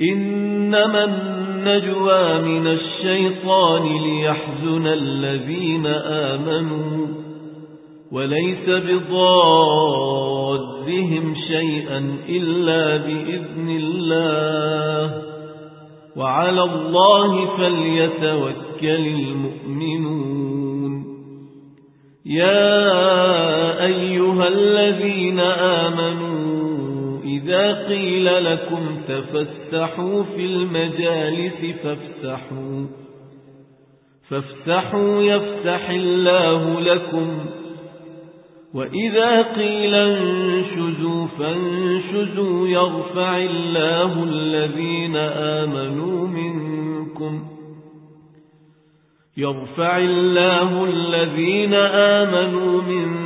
إنما النجوى من الشيطان ليحزن الذين آمنوا وليس بضادهم شيئا إلا بإذن الله وعلى الله فليتوكل المؤمنون يا أيها الذين آمنوا إذا قيل لكم تفسحوا في المجالس فافسحوا. فافسحوا يفسح الله لكم. وإذا قيل انشزوا فانشزوا يرفع الله الذين آمنوا منكم. يرفع الله الذين آمنوا منكم.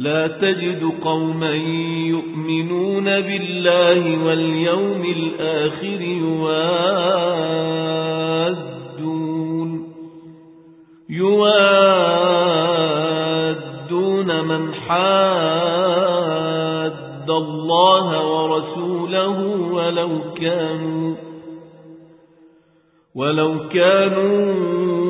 لا تجد قوما يؤمنون بالله واليوم الآخر يوادون يوادون من حاد الله ورسوله ولو كانوا ولو كانوا